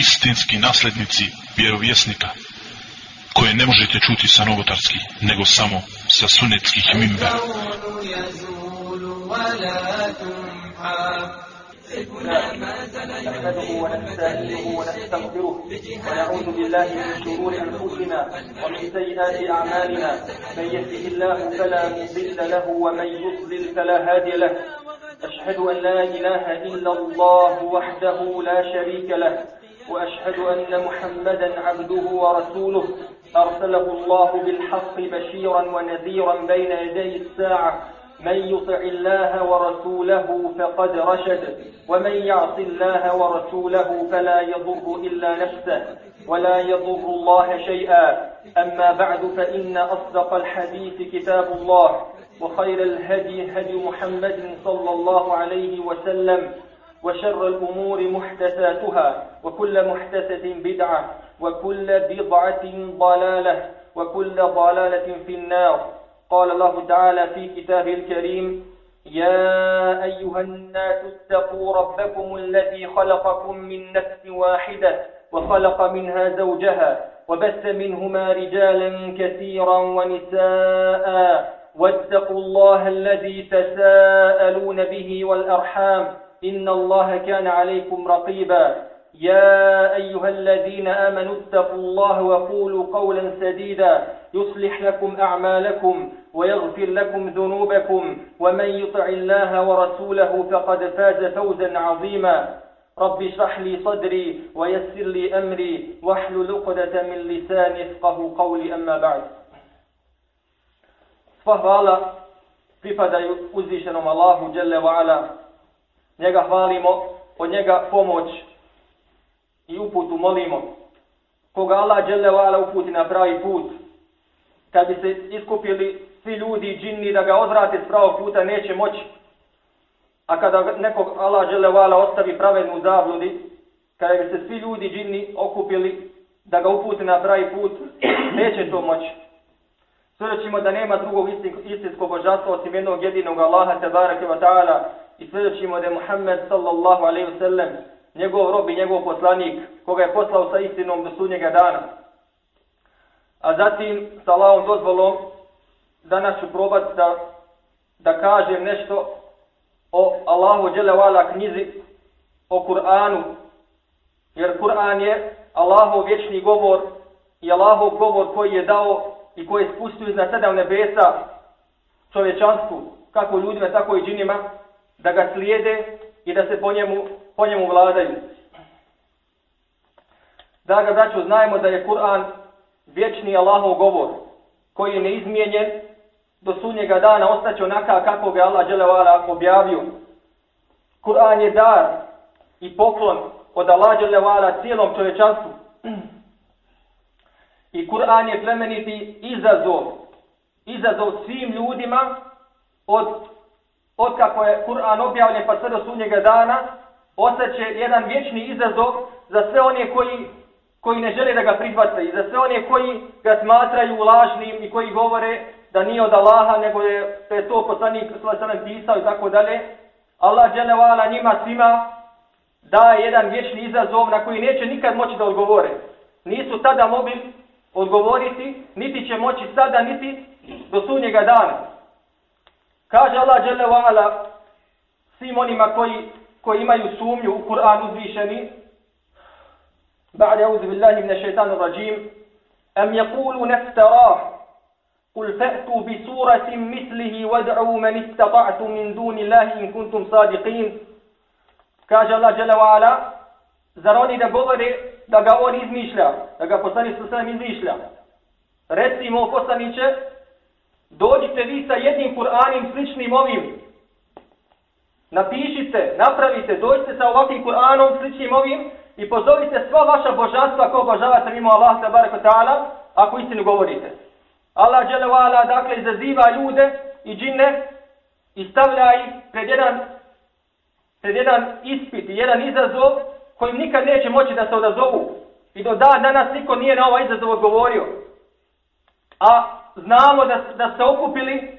istinski naslednici vjerovjesnika, koje ne možete čuti sa novotarskih, nego samo sa sunetskih mimbera. نحمده ونستعينه ونستغفره ونعوذ بالله من شرور انفسنا ومن سيئات اعمالنا من يهده الله فلا مضل له ومن يضلل فلا هادي له اشهد ان لا اله الا الله وحده لا شريك له وأشهد أن محمدا عبده ورسوله. أرسله الله بالحق بشيرا ونذيرا بين يدي الساعة. من يطع الله ورسوله فقد رشد. ومن يعص الله ورسوله فلا يضر إلا نفسه ولا يضر الله شيئا. أما بعد فإن أصدق الحديث كتاب الله وخير الهدي هدي محمد صلى الله عليه وسلم. وشر الأمور محدثاتها وكل محدثة بدعة وكل بضعة ضلالة وكل ضلالة في النار. قال الله تعالى في كتابه الكريم يا أيها الناس اتقوا ربكم الذي خلقكم من نفس واحدة وخلق منها زوجها وبث منهما رجالا كثيرا ونساء واتقوا الله الذي تساءلون به والأرحام. إن الله كان عليكم رقيبا. يا أيها الذين آمنوا اتقوا الله وقولوا قولا سديدا. يصلح لكم أعمالكم ويغفر لكم ذنوبكم. ومن يطع الله ورسوله فقد فاز فوزا عظيما. رب اشرح لي صدري ويسر لي أمري واحلل عقدة من لساني يفقه قولي. أما بعد. فهوالا pripadaju uzvišenom Allahu Đelle wa Ala. Njega hvalimo, od njega pomoć i uputu molimo. Koga Allah Đelle wa uputi na pravi put, kad bi se iskupili svi ljudi i džinni da ga odvrate s pravog puta neće moći. A kada nekog Allah dželevala ostavi pravednu zabludi, kada bi se svi ljudi i džinni okupili da ga upute na pravi put, neće to moći. Svjedočimo da nema drugog istinskog božanstva osim jednog jedinog Allaha tebareke wa ta'ala i svjedočimo da je Muhammed sallallahu alaihi wa sallam njegov rob i njegov poslanik koga je poslao sa istinom do sudnjega dana. A zatim, sa Allahom dozvolom, danas ću probati da, da kažem nešto o Allahu dželevala knjizi, o Kur'anu, jer Kur'an je Allahov vječni govor i Allahov govor koji je dao i koji je spustio iznad sedam nebesa čovječanstvu, kako ljudima, tako i džinima, da ga slijede i da se po njemu, po njemu vladaju. Da ga braću, znajmo da je Kur'an vječni Allahov govor, koji je neizmijenjen do sunnjega dana ostaće onaka kako ga Allah Đelevala objavio. Kur'an je dar i poklon od Allah Đelevala cijelom čovečanstvu. I Kur'an je plemeniti izazov, izazov svim ljudima od, od kako je Kur'an objavljen pa sve do sunnjega dana, ostaće jedan vječni izazov za sve one koji koji ne žele da ga prihvate i za sve one koji ga smatraju lažnim i koji govore da nije od Allaha, nego je, da je to poslanik s.a.v. pisao i tako dalje. Allah dželevala njima svima daje jedan vječni izazov na koji neće nikad moći da odgovore. Nisu tada mogli odgovoriti, niti će moći sada, niti do sunnjega dana. Kaže Allah dželevala svim onima koji, koji imaju sumnju u Kur'an uzvišeni, بعد أعوذ بالله من الشيطان الرجيم أم يقولون افتراه قل فأتوا بسورة مثله وادعوا من استطعتم من دون الله إن كنتم صادقين كاج الله جل وعلا زروني da govore da ga on izmišlja, da ga poslanik sa svem izmišlja. Recimo poslaniće, dođite vi sa jednim Kur'anim sličnim ovim. Napišite, napravite, dođite sa ovakvim Kur'anom sličnim ovim i pozovite sva vaša božanstva ko obožavate mimo Allah tabaraka ta'ala ako istinu govorite. Allah dželevala dakle izaziva ljude i džinne i stavlja ih pred jedan, pred jedan ispit i jedan izazov kojim nikad neće moći da se odazovu. I do dan danas niko nije na ovaj izazov odgovorio. A znamo da, da se okupili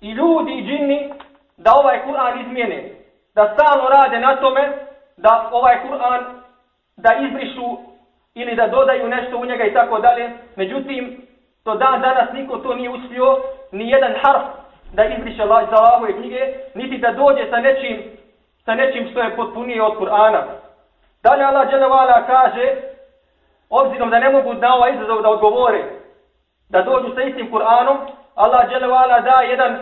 i ljudi i džinni da ovaj Kur'an izmijene. Da stalno rade na tome da ovaj Kur'an da izbrišu ili da dodaju nešto u njega i tako dalje. Međutim, to dan danas niko to nije uspio, ni jedan harf da izbriše za Allahove knjige, niti da dođe sa nečim, sa nečim što je potpunije od Kur'ana. Dalje Allah dželevala kaže, obzirom da ne mogu na ovaj izazov da odgovore, da dođu sa istim Kur'anom, Allah dželevala da jedan,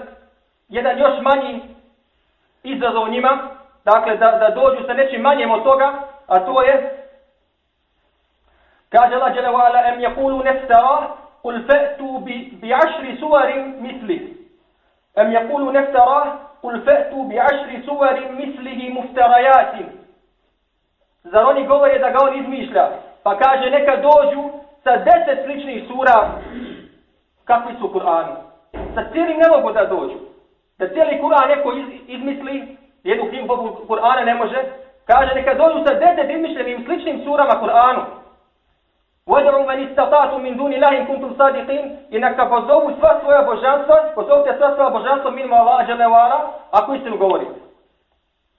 jedan još manji izazov njima, dakle da, da dođu sa nečim manjem od toga, a to je, kaže Allah dželevala, em je kulu neftara, kul fe'tu bi, bi ašri suvarim misli. Em je kulu neftara, kul fe'tu bi ašri suwarin mislihi muftarajatim. Zar oni govore da ga on izmišlja? Pa kaže, neka dođu sa deset sličnih sura kakvi su Kur'ani. Sa cijelim ne mogu da dođu. Da cijeli Kur'an neko iz, izmisli, jednu knjigu Kur'ana ne može, kaže neka dođu sa deset izmišljenim sličnim surama Kur'anu. Vodavu meni statatu min duni lahim kuntum sadiqin i neka pozovu sva svoja božanstva, pozovite sva svoja božanstva minima Allah dželevara, ako istinu govorite.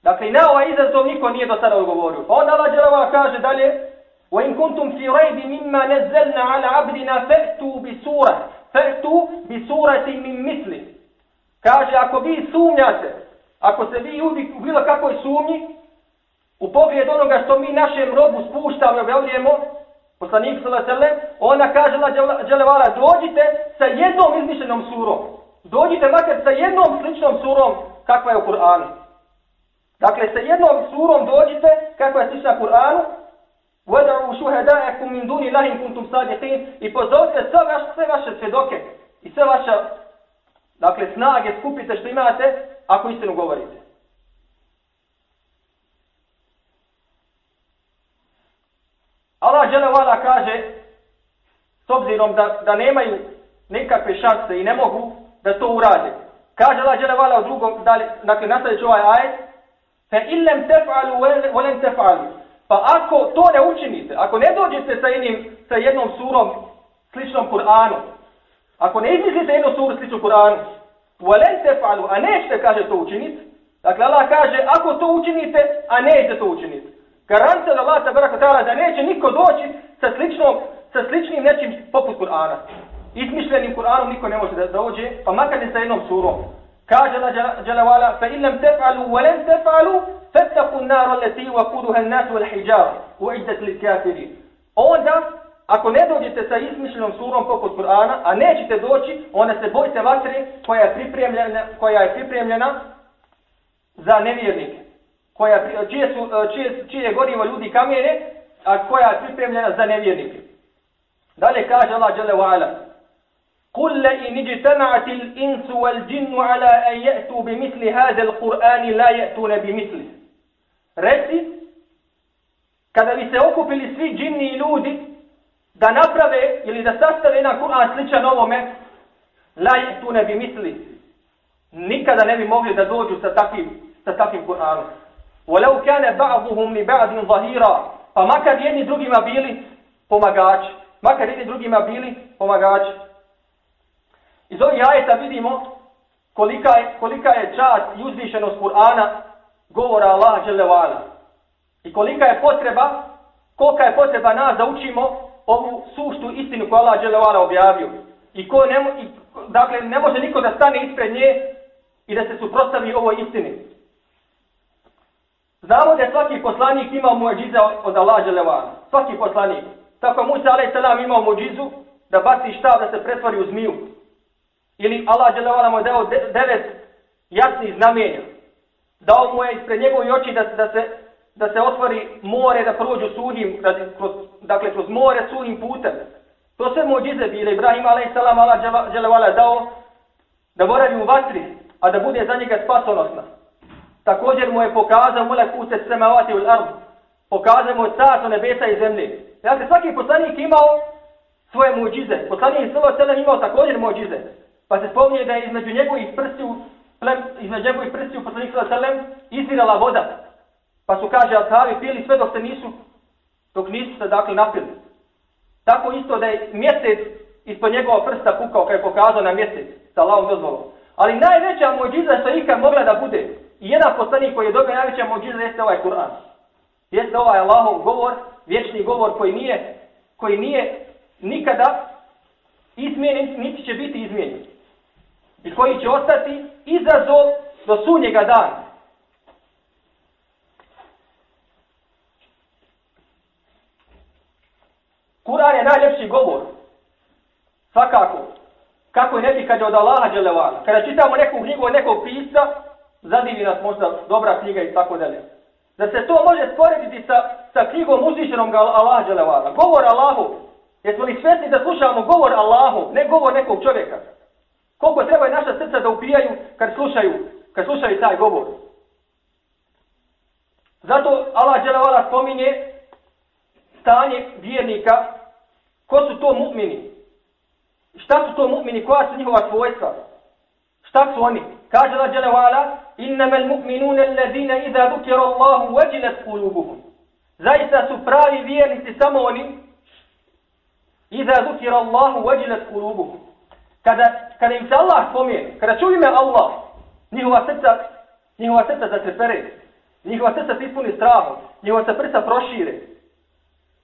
Dakle, na ovaj izazov niko nije do sada odgovorio. Pa onda Allah dželevara kaže dalje, وَإِنْ كُنْتُمْ فِي رَيْبِ مِمَّا نَزَّلْنَا عَلَى عَبْدِنَا فَأْتُوا بِسُورَةٍ فَأْتُوا بِسُورَةٍ مِنْ مِثْلِ Kaže, ako vi sumnjate, ako se vi uvijek u bilo kakvoj sumnji, u pogled onoga što mi našem robu spuštamo i objavljujemo, Poslanik sallallahu ona kaže la dželevala, dođite sa jednom izmišljenom surom. Dođite makar sa jednom sličnom surom kakva je u Kur'anu. Dakle, sa jednom surom dođite kakva je slična Kur'anu. Wada'u shuhada'akum min duni Allahi kuntum sadiqin i pozovite sve vaše sve vaše svedoke i sve vaše dakle snage skupite što imate ako istinu govorite. Allah dželevala kaže, s obzirom da, da nemaju nikakve šanse i ne mogu da to urade. Kaže Allah dželevala u drugom, dalje, dakle nastavit ću ovaj ajet, fe illem tef'alu volem tef'alu. Pa ako to ne učinite, ako ne dođete sa, jednim, sa jednom surom sličnom Kur'anu, ako ne izmislite jednu suru sličnu Kur'anu, وَلَنْ tef'alu, a nećete, kaže, to učiniti, dakle Allah kaže, ako to učinite, a nećete to učiniti. Garancija da Allah tabaraka ta'ala da neće niko doći sa sličnom, sa sličnim nečim poput Kur'ana. Izmišljenim Kur'anom niko ne može da dođe, pa makar je sa jednom surom. Kaže Allah dželevala, fa illam tef'alu, wa lan tef'alu, fattaku naro leti wa kuduha nasu al hijjara, u iđat li kafiri. Onda, ako ne dođete sa izmišljenom surom poput Kur'ana, a nećete doći, onda se bojite vatre koja je pripremljena, koja je pripremljena za nevjernike koja, čije, su, e, čije, čije gorivo ljudi kamene, a koja je pripremljena za nevjernike. Dalje kaže Allah Jalla قل لئن اجتمعت الإنس والجن على أن يأتوا بمثل هذا القرآن لا يأتون بمثله Reci, kada bi se okupili svi džinni i ljudi da naprave ili da sastave jedan Kur'an sličan ovome, la tu ne bi misli, nikada ne bi mogli da dođu sa takvim, sa takvim Kur'anom. ولو كان بعضهم لبعض ظهيرا فمكر jedni drugima bili pomagači makar jedni drugima bili pomagači iz ovih ajeta vidimo kolika je, kolika je čast i uzvišenost Kur'ana govora Allah dželevala i kolika je potreba kolika je potreba nas da učimo ovu suštu istinu koju Allah dželevala objavio i ko ne, i, dakle ne može niko da stane ispred nje i da se suprostavi ovoj istini Znamo da je svaki poslanik imao muđize od Allah Đelevana. Svaki poslanik. Tako Musa a.s. imao muđizu da baci štav da se pretvori u zmiju. Ili Allah Đelevana mu je dao devet jasnih znamenja. Dao mu je ispred njegovi oči da, da, se, da se otvori more da prođu sudnim, kroz, dakle kroz more sudnim putem. To sve mođize bile. Ibrahim a.s. Allah Đelevana dao da boravi u vatri, a da bude za njega spasonosna. Također mu je pokazao mulekute semavati u ard. Pokazao mu je carstvo nebesa i zemlje. Dakle, svaki poslanik imao svoje muđize. Poslanik Salo Selem imao također muđize. Pa se spominje da je između njegovih prstiju, između njegovih prstiju poslanik Salo Selem izvirala voda. Pa su, kaže, ashabi pili sve dok se nisu, dok nisu se, dakle, napili. Tako isto da je mjesec ispod njegova prsta pukao, kada je pokazao na mjesec, sa lavom dozvolom. Ali najveća muđiza što ikad mogla da bude, I jedan poslanik koji je dobio najveća mođiza jeste ovaj Kur'an. Jeste ovaj Allahov govor, vječni govor koji nije, koji nije nikada izmijenjen, niti će biti izmijenjen. I koji će ostati izazov do sunnjega dana. Kur'an je najljepši govor. Svakako. Kako je neki kad je od Allaha dželevana. Kada čitamo neku knjigu od nekog pisa, zadivi nas možda dobra knjiga i tako dalje. Da se to može sporediti sa, sa knjigom uzvišenom Allaha dželevana. Govor Allahu. Jesmo li svjesni da slušamo govor Allahu, ne govor nekog čovjeka? Koliko treba je naša srca da upijaju kad slušaju, kad slušaju taj govor? Zato Allah Đelevala spominje stanje vjernika Ko su to mu'mini? Šta su to mu'mini? Koja su njihova svojstva? Šta su oni? Kaže Allah Đelevala, Innama al-mu'minuna allazina idha dhukira Allahu wajilat qulubuhum. Zaista su pravi vjernici samo oni idha dhukira Allahu wajilat qulubuhum. Kada, kada im se Allah spomene, kada čuju ime Allah, njihova srca, njihova srca zatrepere, njihova srca se ispuni strahom, njihova se prsa prošire.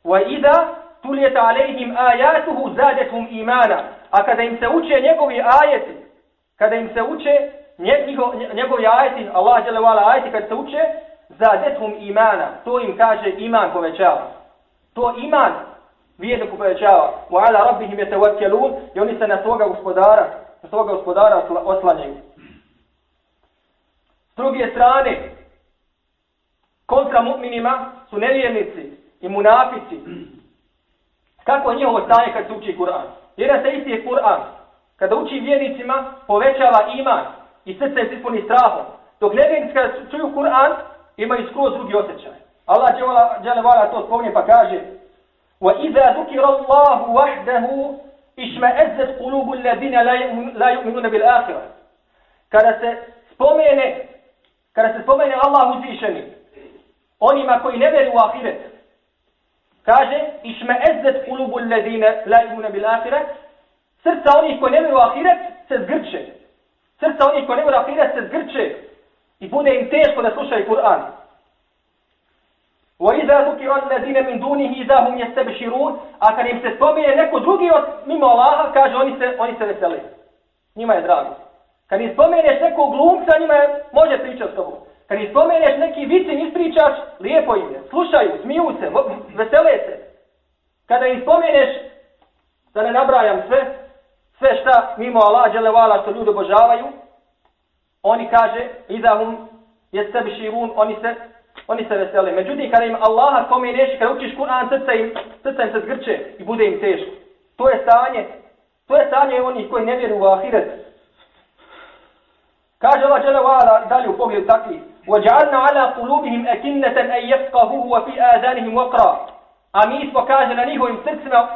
Wa idha tulijeta alejhim ajatuhu zadethum imana. A kada im se uče njegovi ajeti, kada im se uče njegov, njegovi ajeti, Allah je levala ajeti, kada se uče, zadethum imana. To im kaže iman povećava. To iman vijedniku povećava. Wa ala rabbihim je tevakjelun i oni se na svoga gospodara, na svoga gospodara oslanjaju. S druge strane, kontra mu'minima su nevjernici i munafici Kako je njihovo stanje kad se uči Kur'an? Jedan se isti je Kur'an. Kada uči vjernicima, povećava iman i srce je ispuni strahom. Dok nevjernici kada čuju Kur'an, imaju skroz drugi osjećaj. Allah džele vala to spomnije pa kaže وَإِذَا ذُكِرَ اللَّهُ وَحْدَهُ إِشْمَأَزَّتْ قُلُوبُ الَّذِينَ لَا يُؤْمِنُونَ بِالْآخِرَةِ Kada se spomene kada se spomene Allah uzvišeni onima koji ne vjeruju u ahiret Kaže, išme ezzet ulubu ledine la imune bil ahire, srca onih koji ne vjeruju ahiret se zgrče. Srca onih koji ne vjeruju ahiret se zgrče i bude im teško da slušaju Kur'an. وَإِذَا iza الَّذِينَ مِنْ دُونِهِ إِذَا هُمْ يَسْتَبْشِرُونَ a kad im se spomene neko drugi od mimo Allaha, kaže oni se oni se vesele. Njima je drago. Kad im spomeneš nekog glumca, njima je, može pričati s tobom. Kad ih spomeneš neki vicin ispričaš, lijepo im je. Slušaju, smiju se, vesele se. Kada ih spomeneš, da ne nabrajam sve, sve šta mimo Allah dželevala što ljudi obožavaju, oni kaže, idahum je oni se, oni se veseli. Međutim, kada im Allaha spomeneš, kada učiš Kur'an, srca im, srca im se zgrče i bude im teško. To je stanje, to je stanje onih koji ne vjeru u ahiret. Kaže Allah džele vala dalje u pogledu takvi. وَجَعَلْنَا عَلَىٰ قُلُوبِهِمْ أَكِنَّةً أَنْ يَفْقَهُهُ وَفِي آذَانِهِمْ waqra." A mi smo, kaže, na njihovim srcima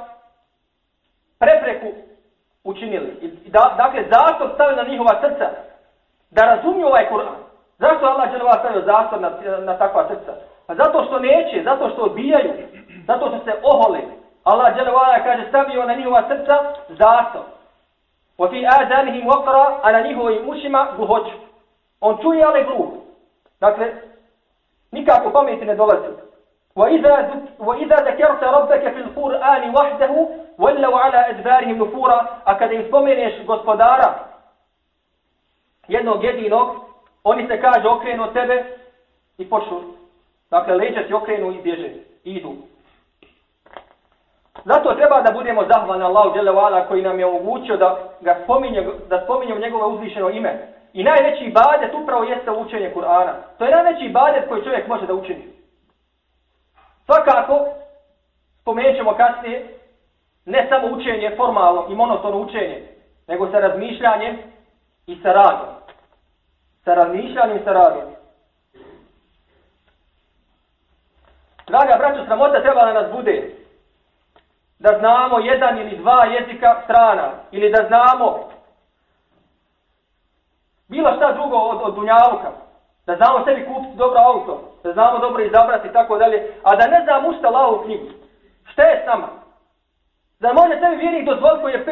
prepreku učinili. Da, dakle, zašto stavili na njihova srca da razumiju ovaj Kur'an. Zašto Allah je stavio zastor na, na takva srca? Pa zato što neće, zato što odbijaju, zato što se ohole. Allah je kaže, stavio na njihova srca zastor. Wa fi adanihim waqra, a na njihovim ušima gluhoću. On čuje, ali gluh. Dakle, nikako pameti ne dolazi. وإذا ذكرت ربك في القرآن وحده ولوا على أدبارهم نفورا a kada im spomeneš gospodara jednog jedinog oni se kaže okrenu od tebe i počnu dakle leđa ti okrenu i bježe i idu zato treba da budemo zahvalni Allahu dželle koji nam je omogućio da ga spominje da spominjemo njegovo uzvišeno ime I najveći ibadet upravo jeste učenje Kur'ana. To je najveći ibadet koji čovjek može da učini. Svakako, spomenut ćemo kasnije, ne samo učenje formalno i monotono učenje, nego sa razmišljanjem i sa radom. Sa razmišljanjem i sa radom. Draga braćo, sramota treba da nas bude da znamo jedan ili dva jezika strana ili da znamo Bilo šta drugo od, od dunjaluka. Da znamo sebi kupiti dobro auto. Da znamo dobro izabrati i tako dalje. A da ne znamo ušta lavu knjigu. Šta je s nama? Da može sebi vjernik dozvoliti koji je 5,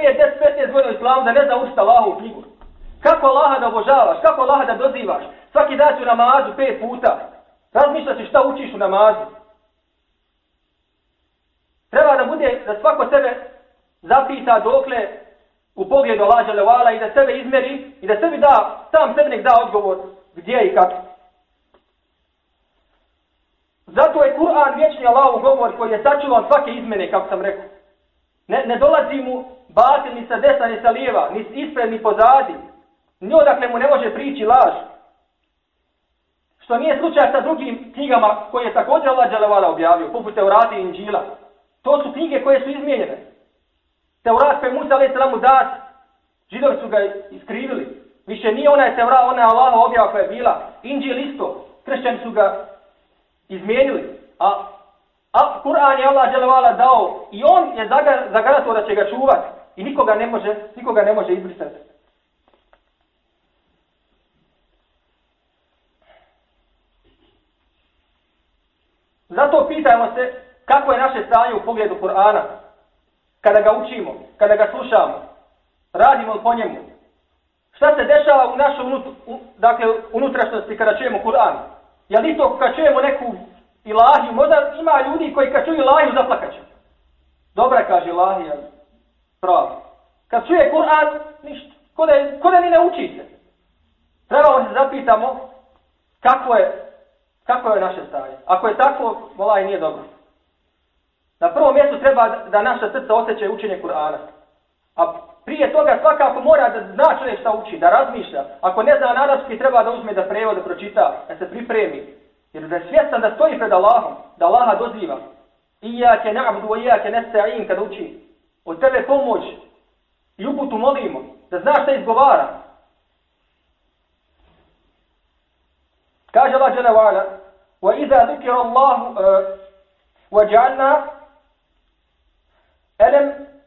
10, 15 godina islamu da ne zna ušta lavu knjigu. Kako Allaha da obožavaš? Kako Allaha da dozivaš? Svaki dan ću namazu pet puta. Razmišljaš šta učiš u namazu. Treba da bude, da svako sebe zapita dokle u pogledu Allah Đelevala i da sebe izmeri i da sebi da, sam sebi nek da odgovor gdje i kako. Zato je Kur'an vječni Allahov govor koji je sačuvan svake izmene, kako sam rekao. Ne, ne dolazi mu batil ni sa desna, ni sa lijeva, ni ispred, ni pozadi. Ni odakle mu ne može prići laž. Što nije slučaj sa drugim knjigama koje je također Allah Đelevala objavio, poput Teurati i Inđila. To su knjige koje su izmijenjene. Teurat pe Musa alaih salamu dat, židovi su ga iskrivili. Više nije onaj Teurat, ona je Allah objava koja je bila. Inđil isto, kršćani su ga izmijenili. A, a Kur'an je Allah Đelevala dao i on je zagaratio da će ga čuvati. I nikoga ne može, nikoga ne može izbrisati. Zato pitajmo se kako je naše stanje u pogledu Kur'ana. Kada ga učimo, kada ga slušamo, radimo po njemu. Šta se dešava u našoj unut, u, dakle, unutrašnosti kada čujemo Kur'an? Jel li to kad čujemo neku ilahiju? Možda ima ljudi koji kad čuju ilahiju zaplakaće. Dobra kaže ilahija. Pravo. Kad čuje Kur'an, ništa. Kode, kode ni ne uči se. Trebamo se zapitamo kako je Kako je naše stanje? Ako je tako, volaj nije dobro. Na prvom mjestu treba da naša srca osjeća učenje Kur'ana. A prije toga svakako mora da zna čovjek šta uči, da razmišlja. Ako ne zna arapski, treba da uzme da prevode, da pročita, da se pripremi. Jer da je svjestan da stoji pred Allahom, da Allaha doziva. Iyake na'budu, iyake nesta'in kada uči. Od tebe pomoć i uputu molimo, da znaš šta izgovara. Kaže Allah Jalla wa'ala, وَإِذَا ذُكِرَ اللَّهُ وَجَعَلْنَا أَلَمْ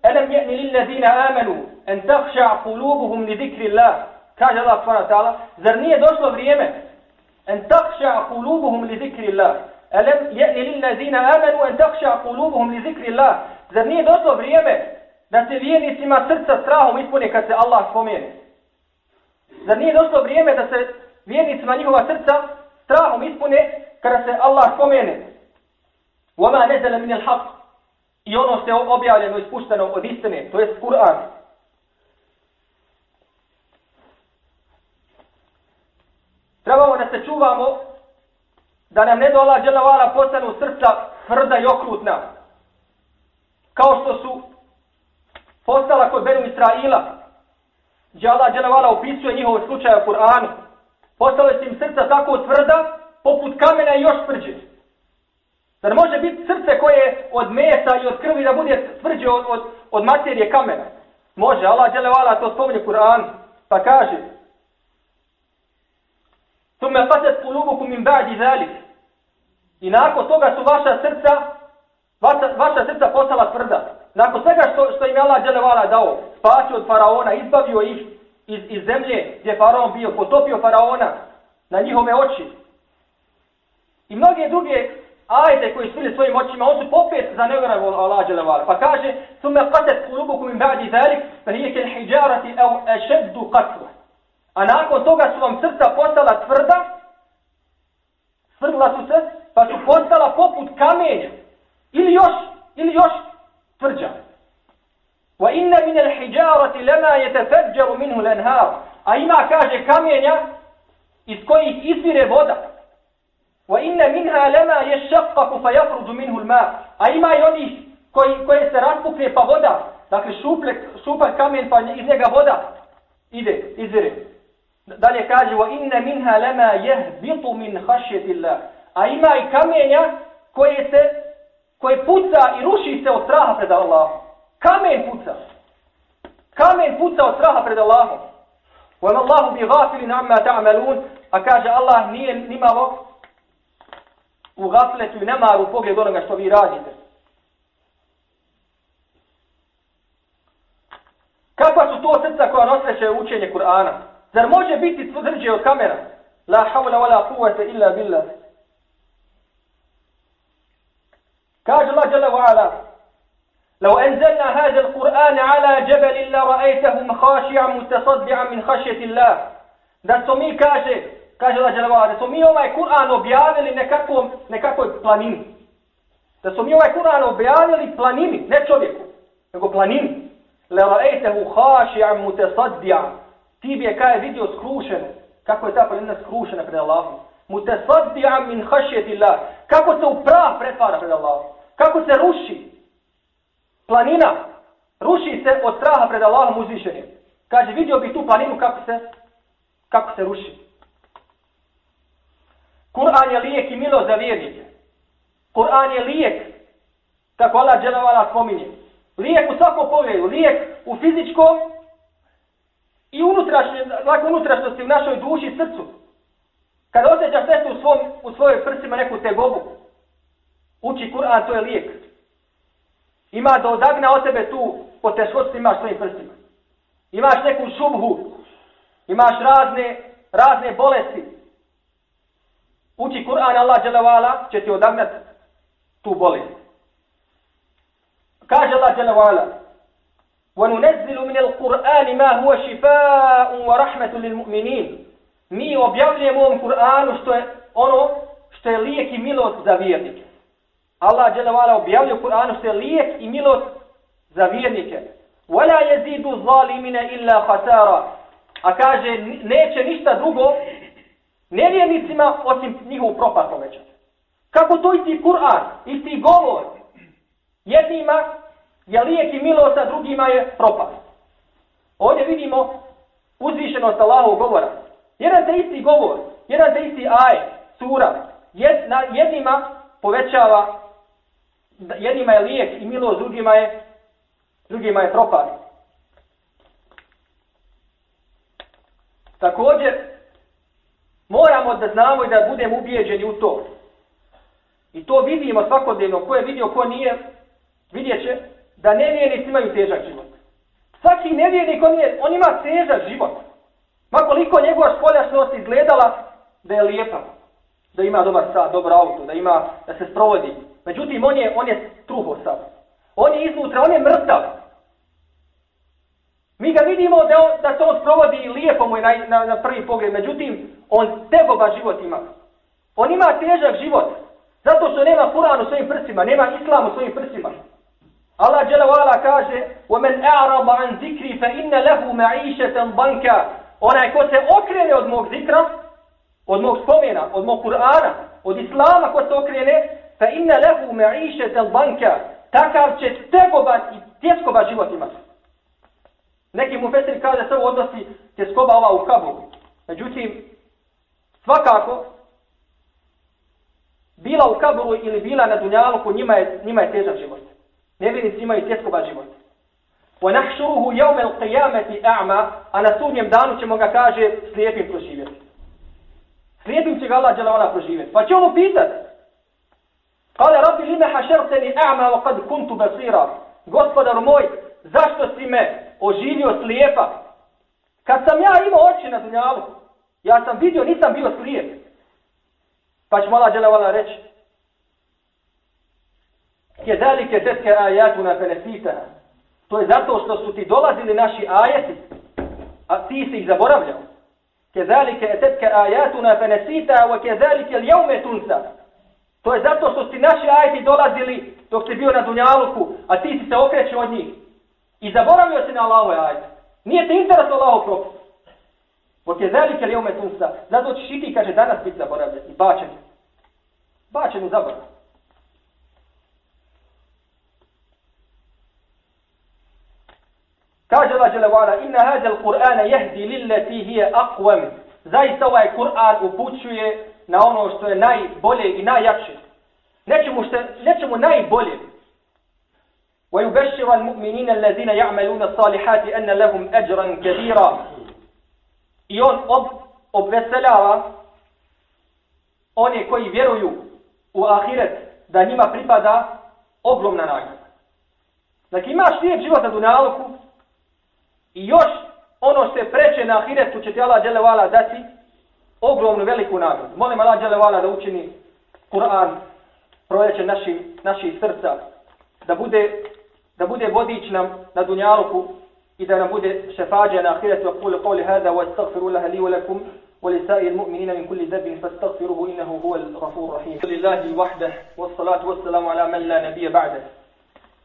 أَلَمْ يَأْنِ لِلَّذِينَ آمَنُوا أَنْ تَخْشَعْ قُلُوبُهُمْ لِذِكْرِ اللَّهِ subhanahu wa ta'ala, zar nije došlo vrijeme أن تخشع قلوبهم لذكر الله ألم يأن للذين آمنوا أن تخشع قلوبهم لذكر الله Zar nije došlo vrijeme da se vjernicima srca strahom ispune kad se Allah spomene? Zar nije došlo vrijeme da se vjernicima njihova srca strahom ispune kada se Allah spomene. Wama nezele min al haq. I ono se objavljeno i spušteno od istine, to je Kur'an. Trebamo da se čuvamo da nam ne dola dželavala postanu srca tvrda i okrutna. Kao što su postala kod Benu Israila, gdje dželavala opisuje njihov slučaj u Kur'anu. Postale su im srca tako tvrda, poput kamena i još tvrđe. Zar može biti srce koje je od mesa i od krvi da bude tvrđe od, od, od materije kamena? Može, Allah dželevala to spominje Kur'an, pa kaže Tumme patet kulubukum min ba'di zalik. I nakon toga su vaša srca, vaša, vaša srca postala tvrda. Nakon svega što, što im je Allah dželevala dao, spasio od faraona, izbavio ih iz, iz zemlje gdje faraon bio, potopio faraona na njihove oči, I mnoge druge ajde koji su bili svojim očima, on su popet za nevjeravu Allah Đelevala. Pa kaže, sume qatet kulubukum min ba'di zalik, pa nije kel hijarati au ešeddu qatva. A nakon toga su vam srca postala tvrda, svrgla su se, pa su postala poput kamenja. Ili još, ili još tvrđa. Wa inna min al hijarati lama yatafajjaru minhu al-anhar. A ima kaže kamenja iz kojih izvire voda. Wa inna minha lama yashaqqaqu fa yakhruju minhu al-ma. A ima i oni koji koje se raspukne pa voda, dakle šuplek, šupak kamen pa iz njega voda ide, izvire. Dalje kaže wa inna minha lama yahbitu min khashyati Allah. A ima i kamenja koje se koje puca i ruši se od straha pred Allahom. Kamen puca. Kamen puca od straha pred Allahom. Wa Allahu bi ghafilin amma ta'malun. A kaže Allah nije nimalo u gafletu i nemaru pogled onoga što vi radite. Kakva su to srca koja nosreće učenje Kur'ana? Zar može biti tvrđe od kamera? La havla wa la kuvvete illa billah. Kaže Allah jalla wa ala لو أنزلنا هذا القرآن على جبل لرأيته خاشعا متصدعا من خشية الله da su mi kaže kaže Allah dželle da smo mi ovaj Kur'an objavili nekakvom nekakvoj planini. Da su mi ovaj Kur'an objavili planini, ne čovjeku, nego planini. Le ra'ejtehu haši'an mutesaddi'an. Ti bi je kaj vidio skrušeno. Kako je ta planina skrušena pred Allahom. Mutesaddi'an min hašjetillah. Kako se u prah pretvara pred Allahom. Kako se ruši. Planina ruši se od straha pred Allahom uzvišenim. Kaže, vidio bi tu planinu kako se, kako se ruši. Kur'an je lijek i milo za vjernike. Kur'an je lijek, kako Allah dželavala spominje. Lijek u svakom pogledu, lijek u fizičkom i unutrašnje, dakle unutrašnjosti u našoj duši i srcu. Kada osjećaš nešto u, svom, u svojoj prsima neku tegobu, uči Kur'an, to je lijek. Ima da odagna od tebe tu poteškost imaš svojim prstima. Imaš neku šubhu. Imaš razne, razne bolesti. Uči Kur'an Allah dželevala će ti odagnat tu bolest. Kaže Allah dželevala وَنُنَزِّلُ مِنَ الْقُرْآنِ مَا هُوَ شِفَاءٌ وَرَحْمَةٌ لِلْمُؤْمِنِينَ Mi objavljujemo ovom Kur'anu što je ono što je lijek i milost za vjernike. Allah dželle vale objavljuje u Kur'anu što je lijek i milost za vjernike. Wala yazidu zalimina illa khasara. A kaže neće ništa drugo nevjernicima osim njihovu propast povećati. Kako to isti Kur'an, isti govor, jednima je lijek i milost, a drugima je propast. Ovdje vidimo uzvišenost Allahovog govora. Jedan te isti govor, jedan te isti aj, sura, jednima povećava jednima je lijek i milost, drugima je, drugima je propast. Također, moramo da znamo i da budemo ubijeđeni u to. I to vidimo svakodnevno, ko je vidio, ko nije, vidjet će da nevjernici imaju težak život. Svaki nevjernik, on, je, on ima težak život. Ma koliko njegova spoljašnost izgledala da je lijepa, da ima dobar sad, dobro auto, da ima, da se sprovodi. Međutim, on je, on je truho sav. On je iznutra, on je mrtav. Mi ga vidimo da, on, da to sprovodi lijepo mu je na, na, na prvi pogled. Međutim, on teboba život ima. On ima težak život. Zato što nema Kur'an u svojim prsima, nema Islam u svojim prsima. Allah dželle vala kaže: "Omen a'rab an zikri fa inna lahu ma'ishatan banka." Onaj ko se okrene od mog zikra, od mog spomena, od mog Kur'ana, od Islama ko se okrene, فَإِنَّ لَهُ مَعِيشَةً ضَنْكًا Takav će tegoban i tjeskoba život imati. Neki mu fesiri kaže da se odnosi tjeskoba ova u kabu. Međutim, svakako, bila u kaburu ili bila na dunjaluku, njima je, njima je težak život. Nevjernici imaju tjeskoba život. وَنَحْشُرُهُ يَوْمَ الْقِيَامَةِ أَعْمَا A na sudnjem danu ćemo ga, kaže, slijepim proživjeti. Slijepim će ga Allah dželavala proživjeti. Pa će on upitat. Kale, rabbi, lime hašerteni a'ma wa kad kuntu basira. Gospodar moj, zašto si me oživio slijepa? Kad sam ja imao oči na dunjalu, ja sam vidio, nisam bio slijep. Pa će mala dželevala reći. Kedalike tetke ajatuna fenesitana. To je zato što su ti dolazili naši ajeti, a ti si ih zaboravljao. Kedalike tetke ajatuna fenesita, wa kedalike ljaume tunsa. To je zato što ti naši ajeti dolazili dok si bio na Dunjaluku, a ti si se okrećio od njih. I zaboravio si na Allahove ajete. Nije te interes Allahov propis. Bok je velike li ome tunsa. Zato ćeš i ti, kaže, danas biti zaboravljen i bačen. Bačen u zaborav. Kaže Allah Đelevala, inna hađa l-Qur'ana jehdi lilleti hije aqwam. Zaista ovaj Kur'an upućuje na ono što je najbolje i najjače. Nečemu, što, nečemu najbolje. ويبشر المؤمنين الذين يعملون الصالحات أن لهم أجرا كبيرا I on ob, obveseljava one koji vjeruju u ahiret da njima pripada ogromna nagrada. Znači imaš lijep život na dunjaluku i još ono što je preče na ahiretu će ti Allah dželevala dati ogromnu veliku nagradu. Molim Allah dželevala da učini Kur'an projeće naših naši srca, da bude, da bude vodič nam na dunjaluku i da nam bude šefađa na ahiretu. Kulu qavli hada wa astagfiru laha li wa lakum ولسائر المؤمنين من كل ذنب فاستغفروه إنه هو الغفور الرحيم لله وحده والصلاة والسلام على من لا نبي بعده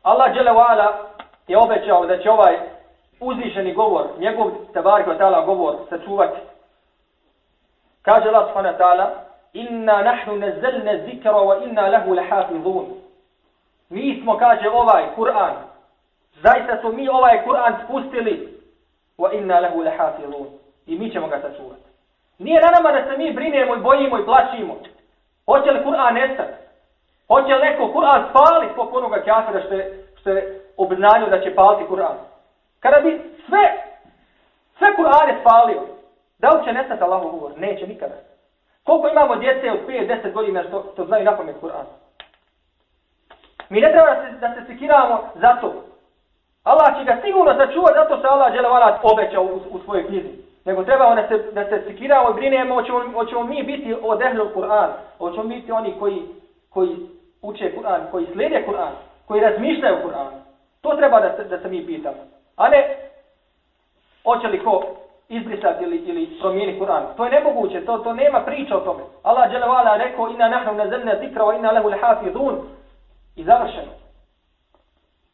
الله جل وعلا je obećao da će ovaj uzvišeni govor, njegov tabarik wa ta'ala govor sačuvati. Kaže Allah subhanahu wa ta'ala Inna nahnu nazzalna zikra wa inna lahu lahafizun. Mi smo, kaže ovaj Kur'an, zaista smo mi ovaj Kur'an spustili wa inna lahu lahafizun. I mi ćemo ga sačuvati. Nije na nama da se mi brinemo i bojimo i plaćimo. Hoće li Kur'an nestati? Hoće li neko Kur'an spaliti po onoga kjafira što je, što je obznanio da će paliti Kur'an? Kada bi sve, sve Kur'ane spalio, da li će nestati Allahov govor? Neće nikada. Koliko imamo djece od 5-10 godina što, što znaju na pamet Kur'an? Mi ne treba da se, da se sikiramo za to. Allah će ga sigurno sačuvati zato što Allah žele valat obeća u, u svojoj knjizi. Nego treba da se, da se sikiramo i brinemo, hoćemo, hoćemo mi biti od ehlul Kur'an, hoćemo biti oni koji, koji uče Kur'an, koji slijede Kur'an, koji razmišljaju Kur'an. To treba da, da se mi pitamo. A ne, hoće li ko izbrisati ili, ili promijeni Kur'an. To je nemoguće, to, to nema priča o tome. Allah je vala rekao, inna nahnu nazalna zikra wa inna lehu lehafidun. I završeno.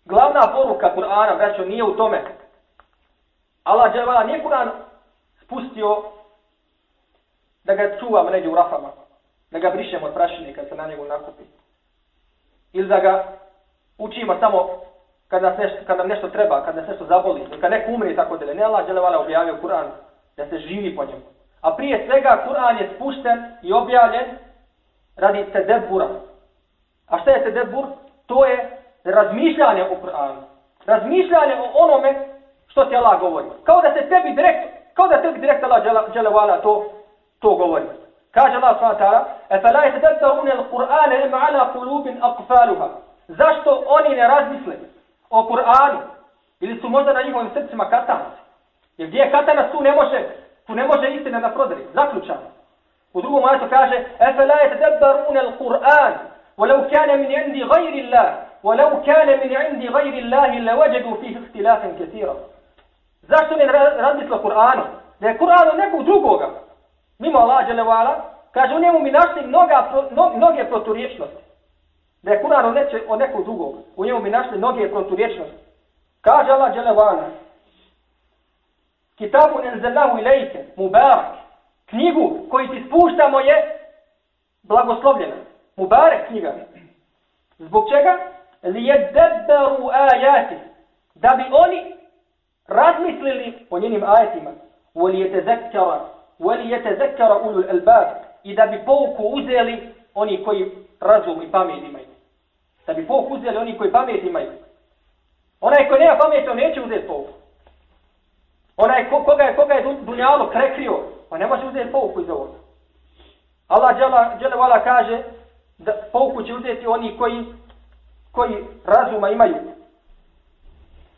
Glavna poruka Kur'ana, braćo, nije u tome. Allah je vala nije Kur'an spustio da ga čuvamo negdje u rafama. Da ga brišemo od prašine kad se na njegu nakupi. Ili da ga učimo samo kada, nas nešto, kada nam nešto treba, kada nas nešto zaboli, kad neko umre i tako dele. Ne Allah dželevala objavio Kur'an da se živi po njemu. A prije svega Kur'an je spušten i objavljen radi tedebura. A šta je tedebur? To je razmišljanje o Kur'anu. Razmišljanje o onome što ti Allah govori. Kao da se tebi direkt, kao da tebi direkt Allah dželevala to, to govori. Kaže Allah s.w.t. Efe la je tedebbarune l-Kur'ane ima ala kulubin akfaluha. Zašto oni ne razmisle? O Kur'anu, ili su možda na njihovim srcima katanac. Jer gdje je katanac, tu ne može, tu ne može istina da prodari. Zaključano. U drugom ajetu kaže, Efe la al-Qur'an, walau kana min indi gajri Allah, walau kana min indi gajri Allah, la wajadu fih ihtilafin kathira. Zašto ne razmislo Kur'anu? Da je Kur'an od nekog drugoga, mimo Allah, dželevala, kaže, u njemu mi našli mnoga, mnoge proturječnosti da je Kur'an o, neče, o nekog drugog. U njemu bi našli mnoge proturječnosti. Kaže Allah Đelevana, Kitabu enzelahu ilajke, mubarak, knjigu koju ti spuštamo je blagoslovljena. Mubarak knjiga. Zbog čega? Li je deberu ajati. Da bi oni razmislili o njenim ajetima. Voli je te zekara, voli je te zekara ulul elbab. I da bi pouku uzeli oni koji razum i pamet imaju da bi pouk uzeli oni koji pamet imaju. Onaj koji nema pamet, on neće uzeti pouk. Onaj ko, koga je, koga je dunjalo prekrio, on ne može uzeti pouku iz ovoga. Allah džela, džela kaže da pouku će uzeti oni koji, koji razuma imaju.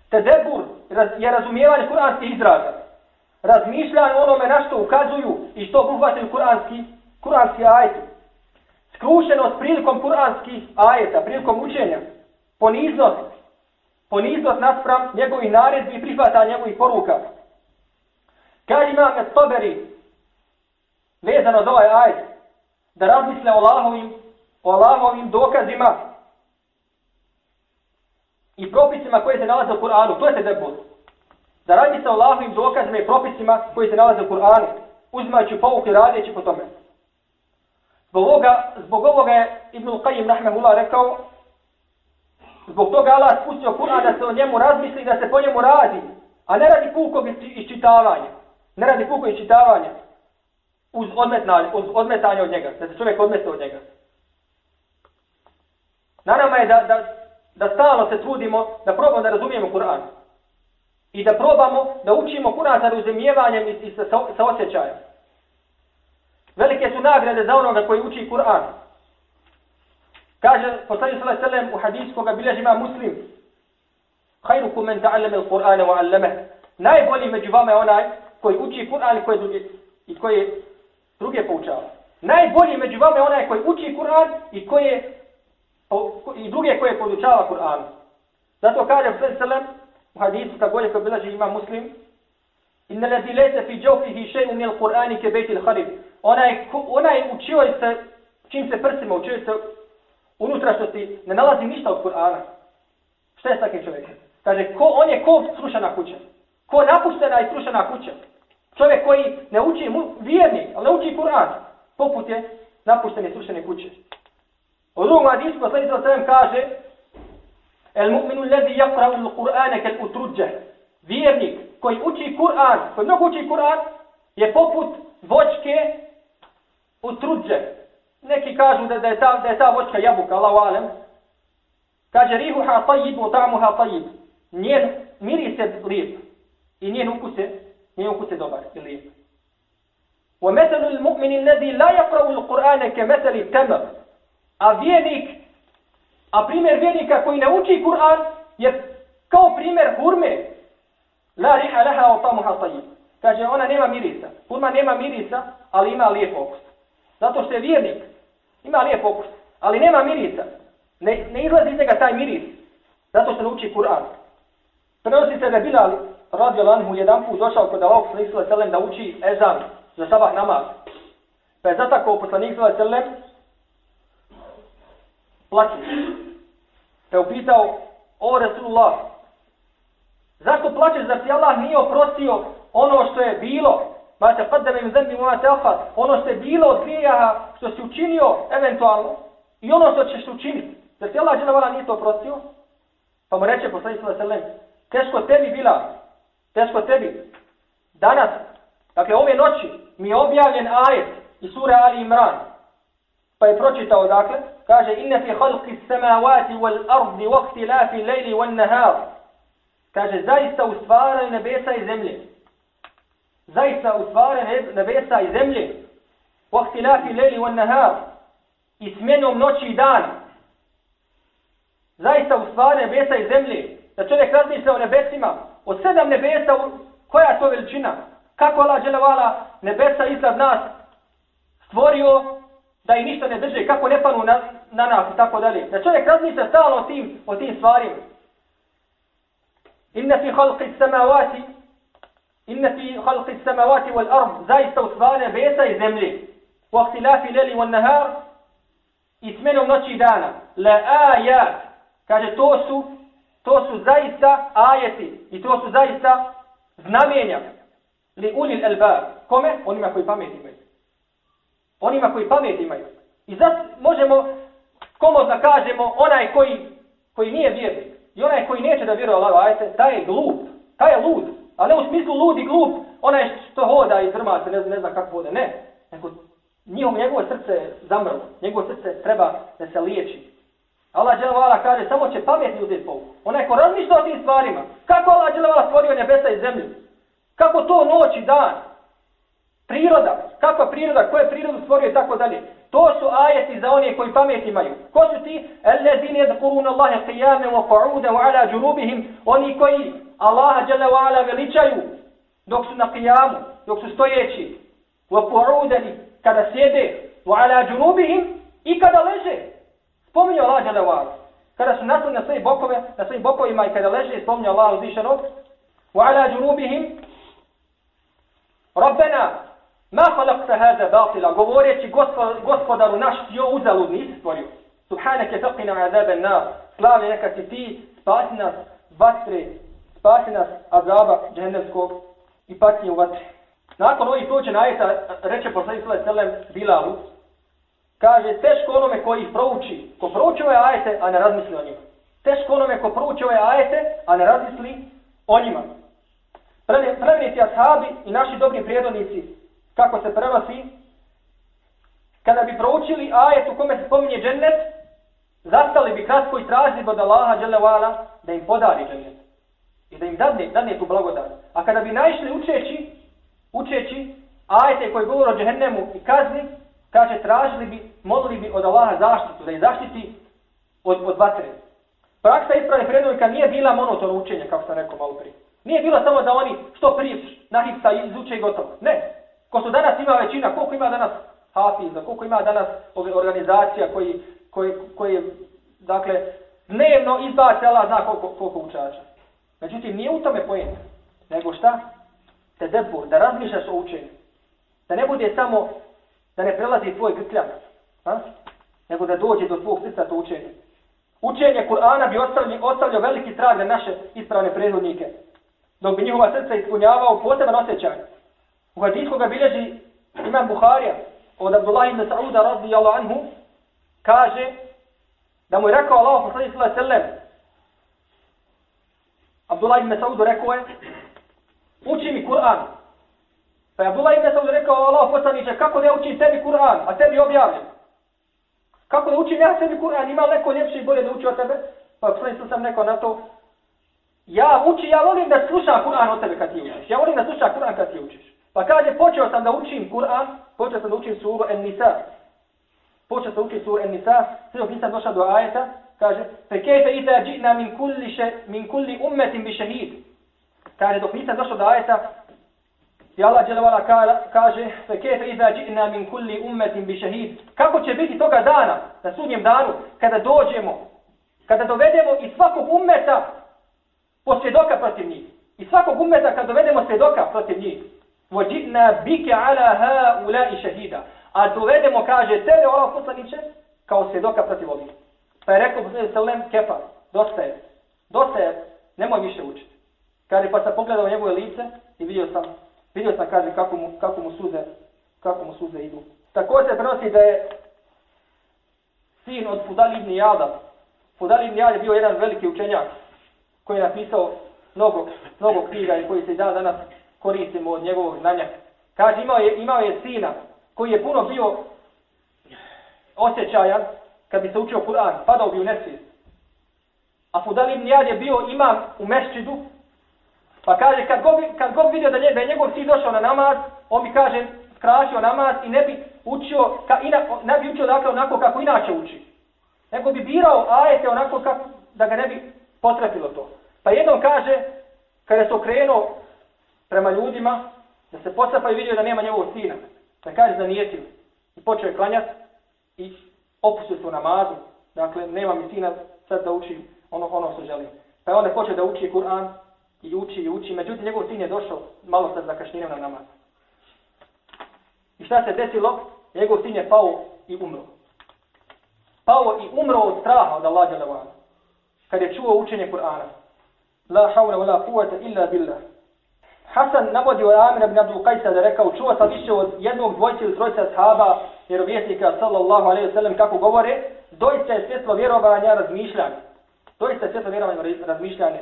Tedebur je razumijevanje kuranskih izraza. Razmišljanje onome na što ukazuju i što obuhvataju kuranski, kuranski ajeti skrušenost prilikom kuranskih ajeta, prilikom učenja, poniznost, poniznost naspram njegovih naredbi i prihvata njegovih poruka. Kaže ima me soberi, vezano za ovaj ajet, da razmisle o Allahovim, o Allahovim dokazima i propisima koje se nalaze u Kur'anu. To je te. Da razmisle o Allahovim dokazima i propisima koji se nalaze u Kur'anu, uzimajući pouke i radeći po tome. Zbog ovoga, zbog ovoga je Ibn Qayyim rahmehullah rekao zbog toga Allah spustio Kur'an da se o njemu razmisli da se po njemu radi, a ne radi pukog iščitavanja. Ne radi pukog iščitavanja uz odmetanje, uz odmetanje od njega, da se čovjek odmete od njega. Na nama je da, da, da stalno se trudimo da probamo da razumijemo Kur'an. I da probamo da učimo Kur'an sa razumijevanjem i, i sa, sa osjećajem. Velike su nagrade za onoga koji uči Kur'an. Kaže poslanik sallallahu alejhi ve sellem u hadisu koga bilježi ima Muslim: "Khairukum men ta'allama al-Qur'ana wa 'allamahu." Najbolji među vama je onaj koji uči Kur'an i koji druge i koji druge poučava. Najbolji među vama je onaj koji uči Kur'an i koji i druge koje podučava Kur'an. Zato kaže sallallahu alejhi ve sellem u hadisu kako je koji bilježi ima Muslim: "Innal ladhi laysa fi jawfihi shay'un min al-Qur'ani ka baytil kharib." Ona je ona je učio se čim se prsima učio se unutra ne nalazi ništa od Kur'ana. Šta je s takim čovjekom? Kaže, ko, on je ko srušena kuća. Ko napuštena i srušena kuća. Čovjek koji ne uči, mu, vjernik, ali ne uči Kur'an. Poput je napuštene i srušene kuće. U drugom hadisu poslanik sallallahu alejhi kaže: "El mu'minu alladhi yaqra'u al-Qur'ana kal-utrujja." Vjernik koji uči Kur'an, koji mnogo uči Kur'an, je poput voćke utrudže. Neki kažu da, da, je ta, da je ta voćka jabuka, Allahu alem. Kaže, rihuha tajib, u ta'muha tajib. Njen miris je lijep. I njen ukus je, njen ukus je dobar i lijep. ومثل المؤمن الذي لا يقرأ القرآن كمثل التمر A vjernik, a primjer vjernika koji ne uči Kur'an je kao primjer hurme. La riha laha o tamu hataji. Kaže, ona nema mirisa. Hurma nema mirisa, ali ima lijep okus. Zato što je vjernik. Ima lijep okus, ali nema mirisa. Ne, ne izlazi iz njega taj miris. Zato što ne uči Kur'an. Prenosi se da je Bilal radi lanhu jedan put došao kod Allahog poslanik sallam da uči ezan za sabah namaz. Pa je zatakao poslanik sallam plaći. Te upitao, o Resulullah, zašto plaćeš, zar ti Allah nije oprostio ono što je bilo, ma te qaddame im zembi mu telfa, ono što je bilo od grijeha, što si učinio eventualno, i ono što ćeš učiniti. Jer ti Allah dželevala nije to oprostio? Pa mu reče poslanik sallam, teško tebi bila, teško tebi. Danas, dakle ove noći, mi je objavljen ajet iz sura Ali Imran, pa je pročitao dakle, kaže inna fi khalqi samawati wal ardi wa ikhtilafi al-layli wan nahar kaže zaista u stvaranju nebesa i zemlje zaista u stvare nebesa i zemlje wa ikhtilafi al-layli wan nahar i smjenom noći i dana zaista u stvare nebesa i zemlje da čovjek razmišlja o nebesima od sedam nebesa koja je to veličina kako Allah dželevala nebesa iznad nas stvorio da i ništa ne drže, kako ne panu na, na nas i tako dalje. Da čovjek razmišlja stalno o tim, o tim stvarima. Inna fi halqi samavati Inna fi khalqi samavati wal ard zaista u stvarne besa i zemlje. U ahtilafi leli wal nahar i smenom noći i dana. La ajat. Kaže to su to su zaista ajeti i to su zaista znamenja. Li ulil albab. Kome? Onima koji pameti imaju onima koji pamet imaju. I zas možemo komodno kažemo onaj koji, koji nije vjernik i onaj koji neće da vjeruje Allahu ajte, taj je glup, taj je lud. A ne u smislu lud i glup, onaj što hoda i drma se, ne, ne zna kako hoda, ne. Nego njihov, njegovo srce je zamrlo, njegovo srce treba da se liječi. Allah dželavala kaže, samo će pametni uzeti pouku. Onaj ko razmišlja o tim stvarima, kako Allah dželavala stvorio nebesa i zemlju, kako to noć i dan, Priroda, kakva priroda, ko je prirodu stvorio i tako dalje. To su ajeti za one koji pamet imaju. Ko su ti? Allazine yadhkuruna Allaha qiyaman wa qu'udan wa ala junubihim. Oni koji Allaha dželle ve ala veličaju dok su na qiyamu, dok su stojeći. Wa qu'udan kada sjede, wa ala junubihim i kada leže. Spominje Allah dželle ve ala. Kada su nasloni na svoje bokove, na svojim bokovima i kada leže, spominje Allah uzvišenog. Wa ala junubihim Rabbena Ma khalaqta hada batila, govoreći gospodaru naš ti jo uzalud nisi stvorio. Subhaneke faqina azaban nar. Slavi neka si ti, spasi nas vatre, spasi nas azaba džehennemskog i patnje u vatre. Nakon ovih prođena ajeta, reče poslanik sallallahu alejhi ve sellem Bilalu, kaže teško onome koji ih prouči, ko prouči ove ajete, a ne razmisli o njima. Teško onome ko prouči ove ajete, a ne razmisli o njima. Plemeniti ashabi i naši dobri prijedodnici kako se prenosi, kada bi proučili ajet u kome se spominje džennet, zastali bi kratko i tražili od Allaha dželevala da im podari džennet. I da im dadne, dadne tu blagodat. A kada bi naišli učeći, učeći ajete koji govore o džehennemu i kazni, kaže, tražili bi, molili bi od Allaha zaštitu, da ih zaštiti od, od vatre. Praksa ispravnih predovika nije bila monotono učenje, kako sam rekao malo prije. Nije bilo samo da oni što prije nahipsa izuče i gotovo. Ne, Ko su danas ima većina, koliko ima danas hafiza, koliko ima danas ove organizacija koji, koji, koji dakle, dnevno izbace Allah zna koliko, koliko učača. Međutim, nije u tome pojenta. Nego šta? tedebur, da razmišljaš o učenju. Da ne bude samo, da ne prelazi tvoj grkljak, a? nego da dođe do tvog srca to učenje. Učenje Kur'ana bi ostavljio, ostavljio veliki trag na naše ispravne predvodnike, dok bi njihova srca ispunjavao poseban osjećaj. U hadisku ga bilježi imam Buharija od Abdullah ibn Sa'uda radijallahu anhu, kaže da mu je rekao Allah poslanih sallallahu sallam, Abdullah ibn Saud rekao je, uči mi Kur'an. Pa je Abdullah ibn Saud rekao, Allah poslaniće, kako da ja učim tebi Kur'an, a tebi objavljam? Kako da učim ja sebi Kur'an, ima neko ljepše i bolje da uči od tebe? Pa poslanić sam rekao na to, ja uči, ja volim da slušam Kur'an od tebe kad ti učiš. Ja volim da slušam Kur'an kad ti učiš. Pa kaže, počeo sam da učim Kur'an, počeo sam da učim suru En-Nisa. Počeo sam da učim suru En-Nisa, sve dok nisam došao do ajeta, kaže, fe kejfe iza džina min kulli, še, min kulli ummetin bi šehid. Kaže, dok nisam došao do ajeta, i Allah dželevala kaže, fe kefe iza džina min kulli ummetin bi šehid. Kako će biti toga dana, na sudnjem danu, kada dođemo, kada dovedemo iz svakog ummeta posvjedoka protiv njih. I svakog ummeta kada dovedemo svjedoka protiv njih. Vođidna bike ala ha i šehida. A dovedemo, kaže, tebe, Allah poslaniće, kao svjedoka protiv ovih. Pa je rekao poslaniće Selem, kepa, dosta je, dosta je, nemoj više učiti. Kaže, pa sam pogledao njegove lice i vidio sam, vidio sam, kaže, kako mu, kako mu suze, kako mu suze idu. Tako se prenosi da je sin od Fudal ibn Jada. Fudal ibn Jada je bio jedan veliki učenjak koji je napisao mnogo, mnogo knjiga i koji se dan danas koristimo od njegovog znanja. Kaže, imao je, imao je sina koji je puno bio osjećajan kad bi se učio Kur'an, padao bi u nesvijest. A Fudal ibn Jad je bio imam u mešćidu, pa kaže, kad god, kad god vidio da, nje, da je njegov sin došao na namaz, on mi kaže, skrašio namaz i ne bi učio, ka, ina, ne bi učio dakle onako kako inače uči. Nego bi birao ajete onako kako, da ga ne bi potrepilo to. Pa jednom kaže, kada se okrenuo prema ljudima, da se pocepa i vidio da nema njegovog sina. Da kaže zanijetio. I počeo je klanjati i opustio se u namazu. Dakle, nema mi sina sad da uči ono, ono što želim. Pa je onda počeo da uči Kur'an i uči i uči. Međutim, njegov sin je došao malo sad zakašnjenjem na namaz. I šta se desilo? Njegov sin je pao i umro. Pao i umro od straha od Allah Đalevana. Kad je čuo učenje Kur'ana. La hawla wa la quwata illa billah. Hasan navodio je Amir ibn Abdul Qajsa da rekao, čuo sam više od jednog dvojca ili trojca sahaba, vjerovjesnika sallallahu alaihi ve sellem kako govore, doista je svjetlo vjerovanja razmišljanje. Doista je svjetlo vjerovanja razmišljanje.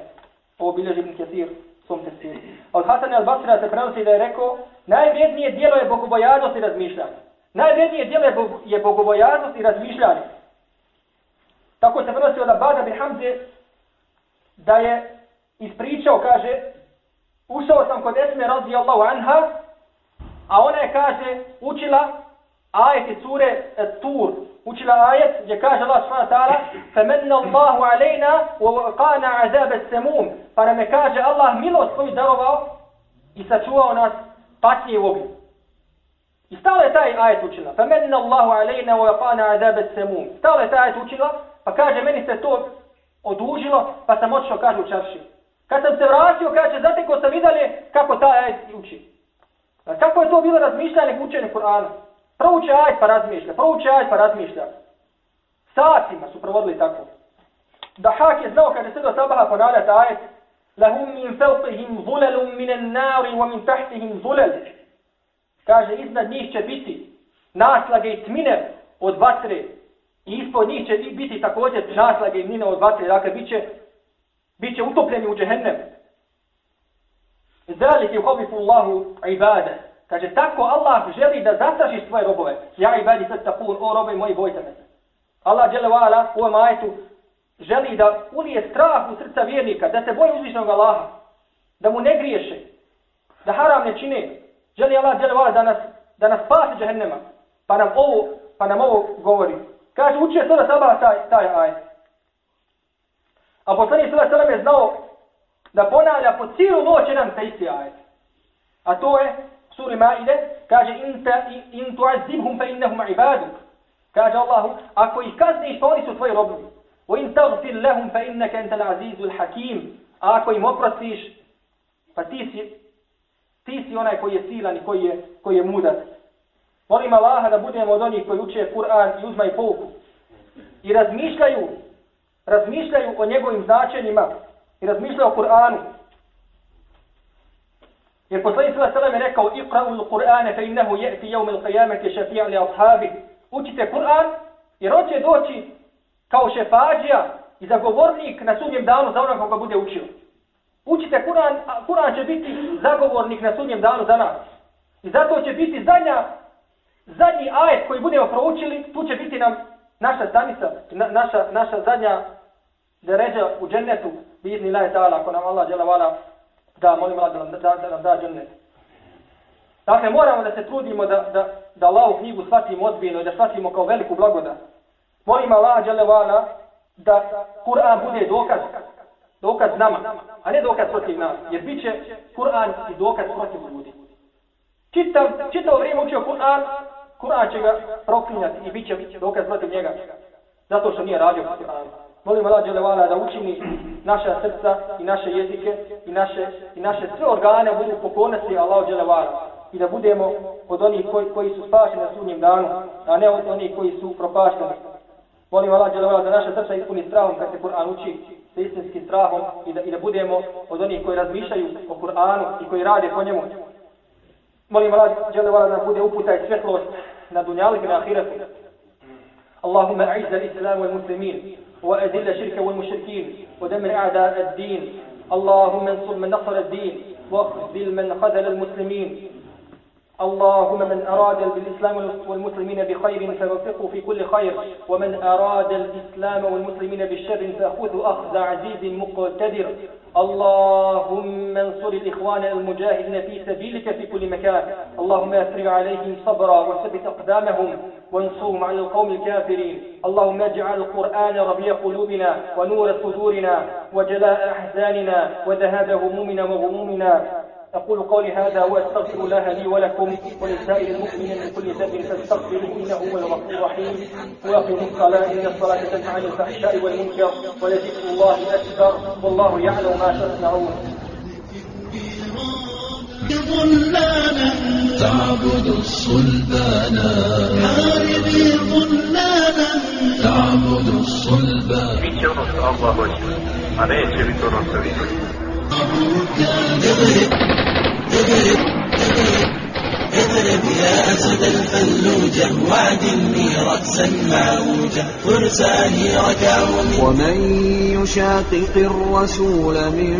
Ovo bilježi ibn Kathir, svom tefsiru. Od Hasan al-Basra se prenosi da je rekao, najvrednije dijelo je bogobojaznost i razmišljanje. Najvrednije dijelo je bogobojaznost i razmišljanje. Tako se prenosi od Abada bin Hamze da je ispričao, kaže, ušao sam kod Esme radijallahu anha, a ona je, kaže, učila ajet iz sure Tur. Učila ajet gdje kaže Allah subhanahu wa ta'ala فَمَنَّ اللَّهُ عَلَيْنَا وَقَانَ عَذَابَ السَّمُومِ Pa nam je, kaže, Allah milost svoju darovao i sačuvao nas patnje u ognju. I stalo je taj ajet učila. فَمَنَّ اللَّهُ عَلَيْنَا وَقَانَ عَذَابَ السَّمُومِ Stalo je taj ajet učila, pa kaže, meni se to odužilo, pa sam otišao, kaže, u čaršiju. Kad sam se vratio, kaže, zateko sam vidalje kako taj ajet uči. A kako je to bilo razmišljanje učenje Kur'ana? Prouče ajet pa razmišlja, prouče ajet pa razmišlja. Satima su provodili tako. Dahak je znao kada se do sabaha ponavljati ajet lahum min fawqihim zulalun min nari wa min tahtihim zulal. Kaže iznad njih će biti naslage i tmine od vatre i ispod njih će biti također naslage i tmine od vatre. Dakle, bit će bit će utopljeni u džehennem. Zalik je hobifu Allahu ibade. Kaže, tako Allah želi da zastraši svoje robove. Ja ibadi sad tapun, o robe moji, bojte me se. Allah žele vala u ovom ajetu želi da ulije strah u srca vjernika, da se boji uzvišnog Allaha, da mu ne griješe, da haram ne čine. Želi Allah žele vala da nas, da nas spasi džehennema. Pa nam ovo, pa nam ovo govori. Kaže, učio sada sabah taj, taj ajet. A poslanik sallallahu alejhi ve sellem je znao da ponavlja po cijelu noć jedan te isti ajet. A to je suri Maide kaže in ta in tu'azzibhum fa innahum ibaduk. Kaže Allahu, ako ih kazniš, pa oni su tvoji robovi. Wa in taghfir lahum fa innaka antal azizul hakim. A ako im oprostiš, pa ti si Ti si onaj koji je silan i koji je, koji je mudar. Molim Allaha da budemo od onih koji uče Kur'an i uzmaju pouku. I razmišljaju, razmišljaju o njegovim značenjima i razmišljaju o Kur'anu. Jer poslanik sallallahu alejhi ve sellem je rekao: "Iqra'u al-Qur'ana fa innahu ya'ti yawm al-qiyamati shafi'an li ashabihi." Učite Kur'an jer on će doći kao šefađija i zagovornik na sudnjem danu za onoga koga bude učio. Učite Kur'an, a Kur'an će biti zagovornik na sudnjem danu za nas. I zato će biti zadnja, zadnji ajet koji budemo proučili, tu će biti nam naša stanica, na, naša, naša zadnja deređa u džennetu, bizni laje ta'ala, ako nam Allah djela vala, da molimo Allah da nam da, da, nam da džennet. Dakle, moramo da se trudimo da, da, da Allahu knjigu shvatimo odbijeno i da shvatimo kao veliku blagodat. Molim Allah dželevala da Kur'an bude dokaz, dokaz nama, a ne dokaz protiv nas, jer bit će Kur'an i dokaz protiv ljudi. Čitav, čitav vrijeme učio Kur'an, Kur'an će ga proklinjati i bit će dokaz protiv njega, zato što nije radio protiv Kur'an. Molim Allah Đelevala da učini naša srca i naše jezike i naše, i naše sve organe budu pokornosti Allah Đelevala i da budemo od onih koji, koji su spašeni na sudnjem danu, a ne od onih koji su propašteni. Molim Allah Đelevala da naše srca ispuni strahom kad se Kur'an uči, sa istinskim strahom i da, i da budemo od onih koji razmišljaju o Kur'anu i koji rade po njemu. Molim Allah Đelevala da bude uputaj svjetlost na dunjalik i na ahiretu. Allahumma a'izza l-Islam wal-Muslimin وأذل الشرك والمشركين ودمر أعداء الدين. اللهم انصر من نصر الدين واخذل من خذل المسلمين. اللهم من أراد بالإسلام والمسلمين بخير فوفقه في كل خير ومن أراد الإسلام والمسلمين بالشر فأخذه أخذ عزيز مقتدر. اللهم انصر الإخوان المجاهدين في سبيلك في كل مكان. اللهم أفرغ عليهم صبرا وثبت أقدامهم. وانصرهم على القوم الكافرين. اللهم اجعل القرآن ربيع قلوبنا ونور صدورنا وجلاء أحزاننا وذهاب همومنا وغمومنا. أقول قولي هذا وأستغفر الله لي ولكم ولسائر المؤمنين من كل ذنب فاستغفروه إنه هو الغفور الرحيم. وأقيموا الصلاة إن الصلاة تنهى عن الفحشاء والمنكر ولذكر الله أكبر والله يعلم ما تصنعون. ظلالا تعبد الصلبانا حاربي ظلالا تعبد الصلبان Biće ono što Allah hoće, a neće biti ono što vi hoćete. اغرب اغرب اغرب اغرب يا أسد الفلوجة وعدني رأسا معوجة فرساني ركعوا من ومن يشاقق الرسول من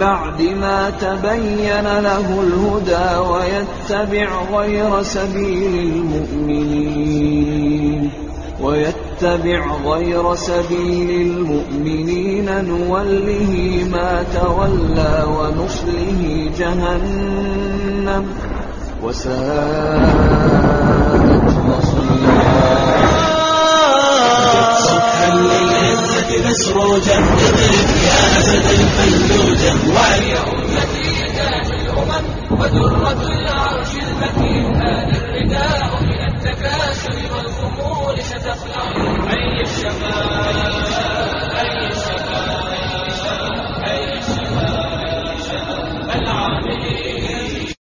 بعد ما تبين له الهدى ويتبع غير سبيل المؤمنين ويتبع غير سبيل المؤمنين نوله ما تولى ونصله جهنم وساءت مصيرا صبحا للعزة مسروجا اضرب يا أسد الفلوجة وعلي ودرة العرش المكين هذا الرداء من التكاسل والخمول ستخلع أي الشفاعة